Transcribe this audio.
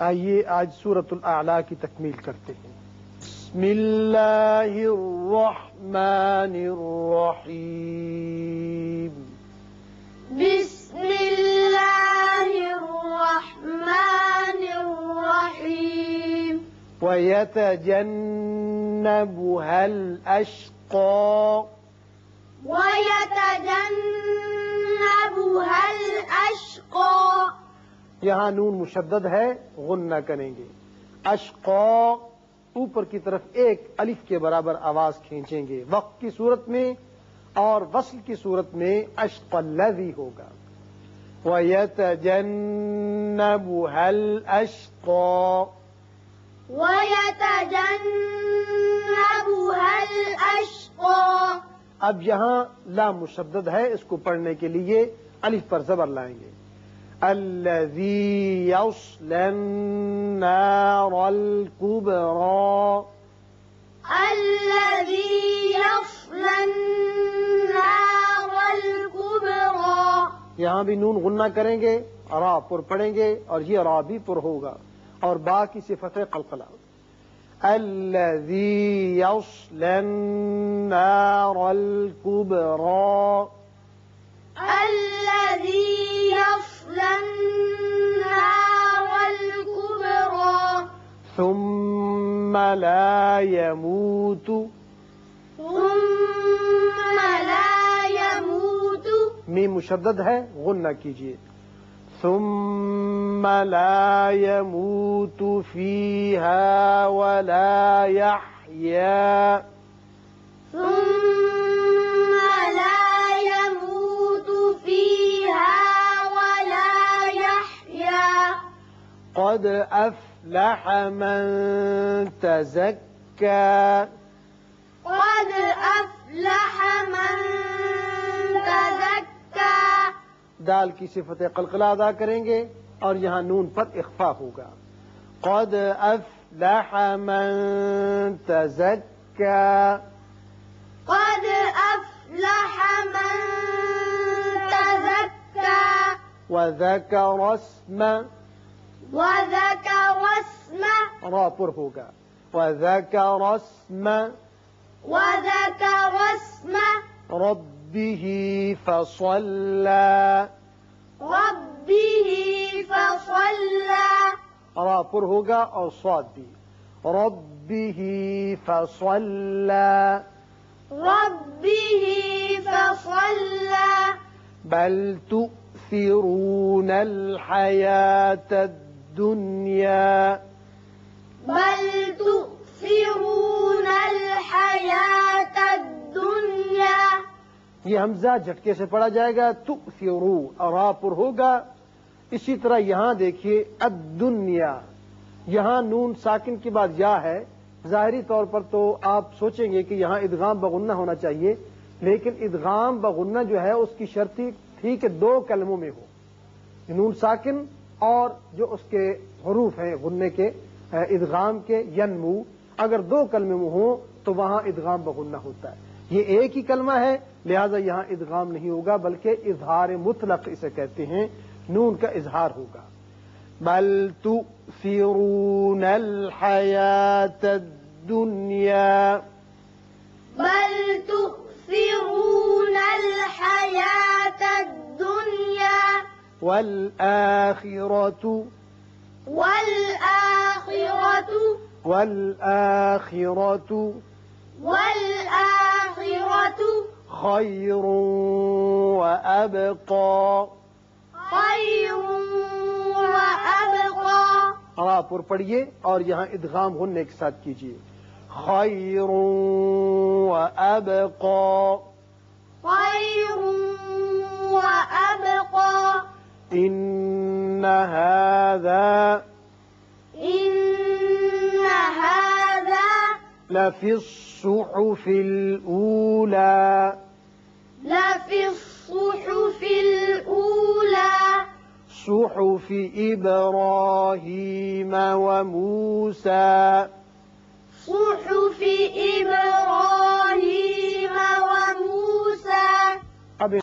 آئیے آج سورت الاعلی کی تکمیل کرتے ہیں۔ بسم اللہ الرحمن الرحیم۔ بسم الله الرحمن الرحيم ويتجنبها الأشقى۔ ويتجنبها الأشقى۔ یہاں نون مشدد ہے غنہ کریں گے۔ اشقا اوپر کی طرف ایک الف کے برابر آواز کھینچیں گے۔ وقت کی صورت میں اور وصل کی صورت میں اشق الذی ہوگا۔ وَيَتَجَنَّبُهَا الْأَشْقَى۔ ويتجنبها الأشقى۔ اب یہاں لا مشدد ہے اس کو پڑھنے کے لیے الف پر زبر لائیں گے۔ الذي يصلى النار الكبرى. الذي يصلى النار الكبرى. یہاں بھی نون غنہ کریں گے را پر پڑھیں گے اور یہ را بھی پر ہوگا اور با کی صفت ہے قلقلہ. الذي يصلى النار الكبرى. الذي ثم لا يموت. ثم لا يموت. میم مشدد ہے غنہ کیجیے ثم لا يموت فيها ولا يحيا قد أفلح من تزكى قد أفلح من تزكى دال کی صفت قلقلہ ادا کریں گے اور یہاں نون پر اخفا ہوگا۔ قد افلح من تزکا قد أفلح من تزكى وذکر اسم وذكر اسمه را پر ہوگا وذکر اسم وذكر اسمه ربه فصلى ربه فصلى را پر ہوگا اور صاد بھی ربه فصلى ربه فصلى بل تؤثرون الحياة الدنيا بل تؤثرون الحياة الدنيا. یہ حمزہ جھٹکے سے پڑھا جائے گا تؤثرو را پر ہوگا۔ اسی طرح یہاں دیکھیے الدنیا یہاں نون ساکن کے بعد یا ہے۔ ظاہری طور پر تو آپ سوچیں گے کہ یہاں ادغام بغنہ ہونا چاہیے لیکن ادغام بغنہ جو ہے اس کی شرطی تھی کہ دو کلموں میں ہو۔ نون ساکن اور جو اس کے حروف ہیں غنے کے ادغام کے، ینمو، اگر دو کلمے ہوں تو وہاں ادغام بغنہ ہوتا ہے۔ یہ ایک ہی کلمہ ہے، لہذا یہاں ادغام نہیں ہوگا، بلکہ اظہار مطلق اسے کہتے ہیں، نون کا اظہار ہوگا۔ بل تؤثرون الحیات الدنیا۔ والآخرة والآخرة والآخرة والآخرة خير وأبقى. خير وأبقى. را پر پڑھیے اور یہاں ادغام غننے کے ساتھ کیجیے. خیر وأبقى. خير وأبقى. إن هذا إن هذا لفي الصحف الأولى. لفي الصحف الأولى. صحف إبراهيم وموسى. صحف إبراهيم